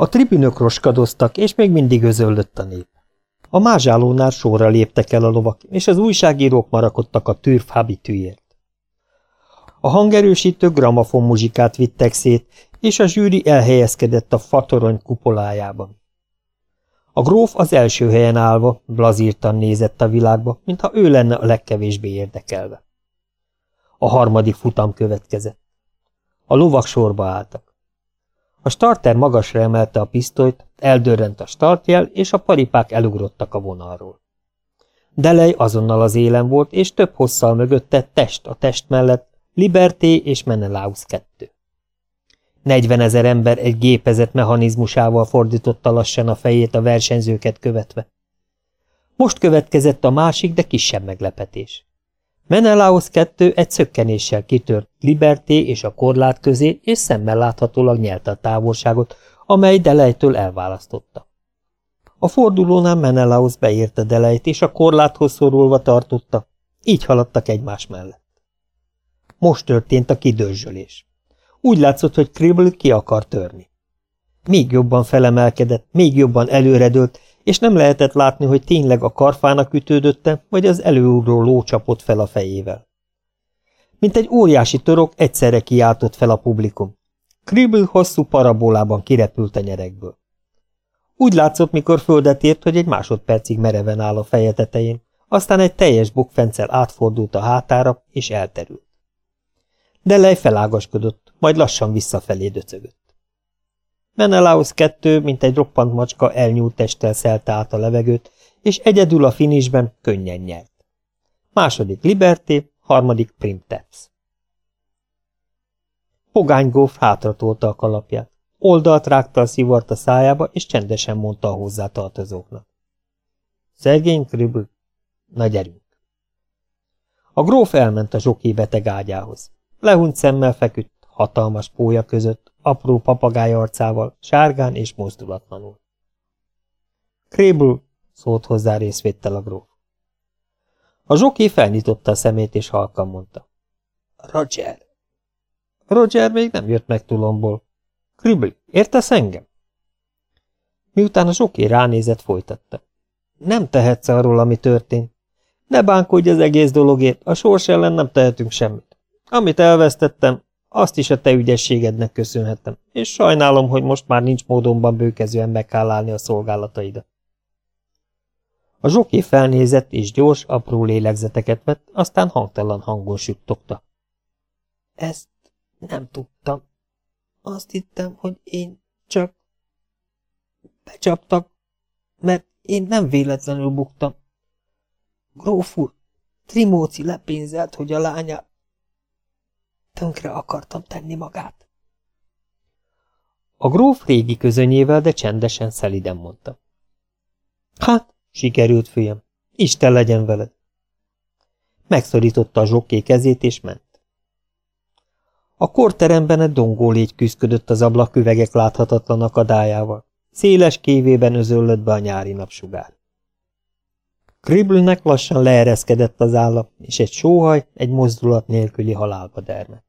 A tribünök roskadoztak, és még mindig özöllött a nép. A mázsálónál sorra léptek el a lovak, és az újságírók marakodtak a türf habitűért. A hangerősítő gramafon muzsikát vittek szét, és a zsűri elhelyezkedett a fatorony kupolájában. A gróf az első helyen állva, blazírtan nézett a világba, mintha ő lenne a legkevésbé érdekelve. A harmadik futam következett. A lovak sorba álltak. A starter magasra emelte a pisztolyt, eldörrent a startjel, és a paripák elugrottak a vonalról. Delej azonnal az élen volt, és több hosszal mögötte, test a test mellett, Liberté és Menelaus kettő. Negyvenezer ember egy gépezet mechanizmusával fordította lassan a fejét a versenyzőket követve. Most következett a másik, de kisebb meglepetés. Menelaus kettő egy szökkenéssel kitört Liberté és a korlát közé, és szemmel láthatólag nyelte a távolságot, amely Delejtől elválasztotta. A fordulónál Menelaus beérte Delejt, és a korláthoz szorulva tartotta, így haladtak egymás mellett. Most történt a kidőzsölés. Úgy látszott, hogy Kribble ki akar törni. Még jobban felemelkedett, még jobban előredőlt, és nem lehetett látni, hogy tényleg a karfának ütődötte, vagy az előugró ló csapott fel a fejével. Mint egy óriási torok egyszerre kiáltott fel a publikum. Kribble hosszú parabolában kirepült a nyerekből. Úgy látszott, mikor földet ért, hogy egy másodpercig mereven áll a feje tetején, aztán egy teljes bukfencel átfordult a hátára, és elterült. De lej felágaskodott, majd lassan visszafelé döcögött. Menelaus kettő, mint egy roppant macska elnyúlt testtel szelte át a levegőt, és egyedül a finisben könnyen nyert. Második Liberté, harmadik Primteps. Pogánygóf hátratolta a kalapját. Oldalt rágta a szivart a szájába, és csendesen mondta a hozzátartozóknak. Szegény Kribl, na gyerünk! A gróf elment a zsoké beteg ágyához. Lehunyt szemmel feküdt, hatalmas pólya között, apró papagáj arcával, sárgán és mozdulatlanul. Krébül, szólt hozzá részvéttel a gróf. A zsoké felnyitotta a szemét, és halkan mondta. Roger. Roger még nem jött meg tulomból. Kribl, értesz engem? Miután a zsoké ránézett, folytatta. Nem tehetsz arról, ami történt. Ne bánkodj az egész dologért, a sors ellen nem tehetünk semmit. Amit elvesztettem, azt is a te ügyességednek köszönhetem, és sajnálom, hogy most már nincs módonban bőkezően megállálni a szolgálataidat. A zsoké felnézett, és gyors, apró lélegzeteket vett, aztán hangtalan hangon süttogta. Ezt nem tudtam. Azt hittem, hogy én csak becsaptak, mert én nem véletlenül buktam. Gróf úr, Trimóci lepénzelt, hogy a lányát Tönkre akartam tenni magát. A gróf régi közönyével, de csendesen, szeliden mondta. Hát, sikerült, fiam. Isten legyen veled. Megszorította a zsokké kezét, és ment. A korteremben egy dongó légy küzdködött az ablaküvegek láthatatlan akadályával. Széles kévében özöllött be a nyári napsugár. Kriblnek lassan leereszkedett az álla, és egy sóhaj egy mozdulat nélküli halálba dermedt.